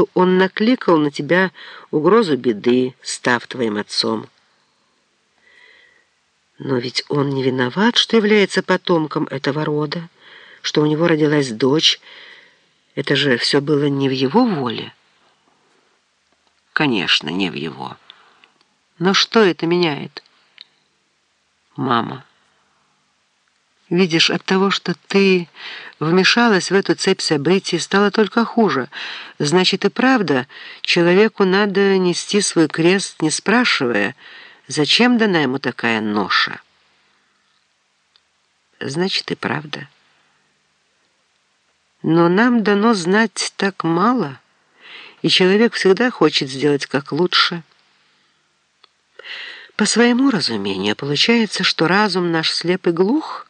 что он накликал на тебя угрозу беды, став твоим отцом. Но ведь он не виноват, что является потомком этого рода, что у него родилась дочь. Это же все было не в его воле. Конечно, не в его. Но что это меняет? Мама. Видишь, от того, что ты вмешалась в эту цепь событий, стало только хуже. Значит, и правда, человеку надо нести свой крест, не спрашивая, зачем дана ему такая ноша. Значит, и правда. Но нам дано знать так мало, и человек всегда хочет сделать как лучше. По своему разумению получается, что разум наш слеп и глух —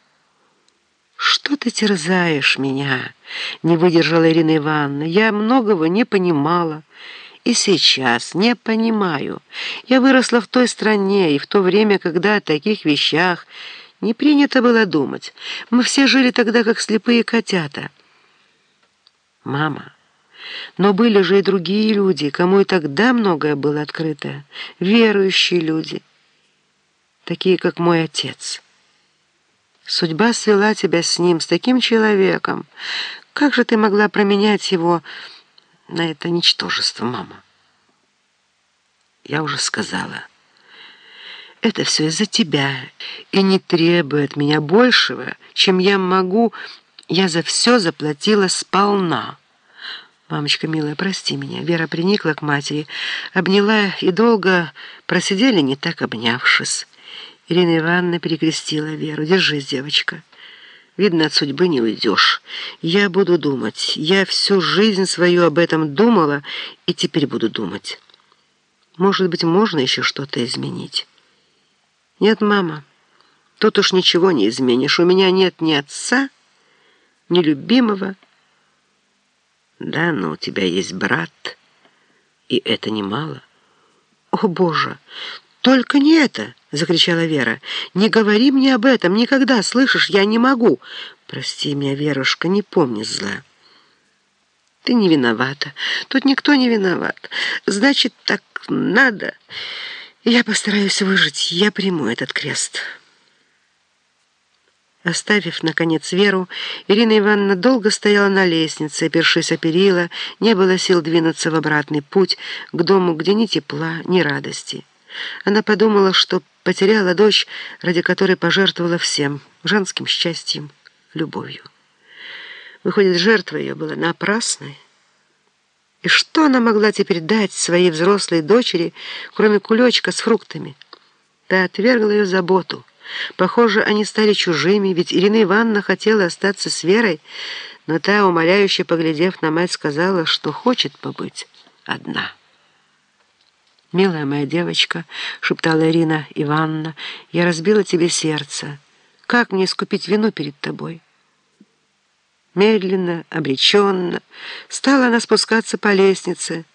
«Что ты терзаешь меня?» — не выдержала Ирина Ивановна. «Я многого не понимала. И сейчас не понимаю. Я выросла в той стране и в то время, когда о таких вещах не принято было думать. Мы все жили тогда, как слепые котята». «Мама, но были же и другие люди, кому и тогда многое было открыто. Верующие люди, такие, как мой отец». Судьба свела тебя с ним, с таким человеком. Как же ты могла променять его на это ничтожество, мама? Я уже сказала. Это все из-за тебя и не требует меня большего, чем я могу. Я за все заплатила сполна. «Мамочка, милая, прости меня». Вера приникла к матери, обняла и долго просидели, не так обнявшись. Ирина Ивановна перекрестила Веру. «Держись, девочка. Видно, от судьбы не уйдешь. Я буду думать. Я всю жизнь свою об этом думала и теперь буду думать. Может быть, можно еще что-то изменить?» «Нет, мама, тут уж ничего не изменишь. У меня нет ни отца, ни любимого». «Да, но у тебя есть брат, и это немало». «О, Боже!» «Только не это!» — закричала Вера. «Не говори мне об этом никогда, слышишь? Я не могу!» «Прости меня, Верушка, не помни зла». «Ты не виновата. Тут никто не виноват. Значит, так надо. Я постараюсь выжить. Я приму этот крест». Оставив, наконец, Веру, Ирина Ивановна долго стояла на лестнице, опершись о перила, не было сил двинуться в обратный путь к дому, где ни тепла, ни радости. Она подумала, что потеряла дочь, ради которой пожертвовала всем, женским счастьем, любовью. Выходит, жертва ее была напрасной. И что она могла теперь дать своей взрослой дочери, кроме кулечка с фруктами? Та отвергла ее заботу. Похоже, они стали чужими, ведь Ирина Ивановна хотела остаться с Верой, но та, умоляюще поглядев на мать, сказала, что хочет побыть одна. «Милая моя девочка», — шептала Ирина Ивановна, — «я разбила тебе сердце. Как мне искупить вину перед тобой?» Медленно, обреченно стала она спускаться по лестнице,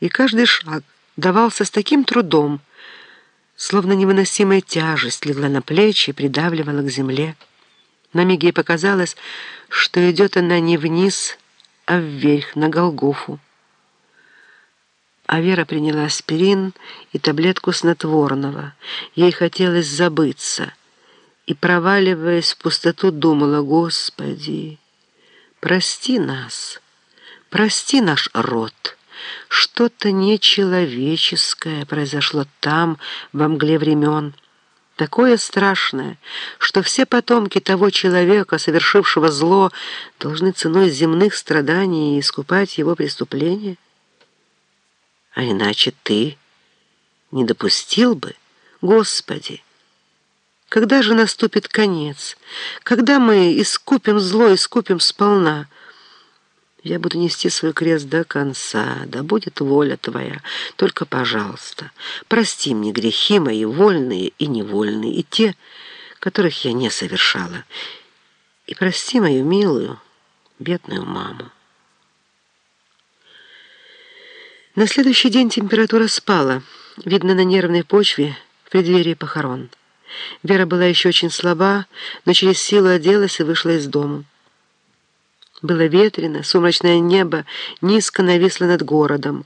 и каждый шаг давался с таким трудом, словно невыносимая тяжесть легла на плечи и придавливала к земле. На миг ей показалось, что идет она не вниз, а вверх, на Голгофу а Вера приняла аспирин и таблетку снотворного. Ей хотелось забыться. И, проваливаясь в пустоту, думала, «Господи, прости нас, прости наш род». Что-то нечеловеческое произошло там, во мгле времен. Такое страшное, что все потомки того человека, совершившего зло, должны ценой земных страданий искупать его преступления. А иначе ты не допустил бы, Господи. Когда же наступит конец? Когда мы искупим зло, искупим сполна? Я буду нести свой крест до конца, да будет воля Твоя. Только, пожалуйста, прости мне грехи мои, вольные и невольные, и те, которых я не совершала. И прости мою милую, бедную маму. На следующий день температура спала, видно на нервной почве в преддверии похорон. Вера была еще очень слаба, но через силу оделась и вышла из дома. Было ветрено, сумрачное небо низко нависло над городом.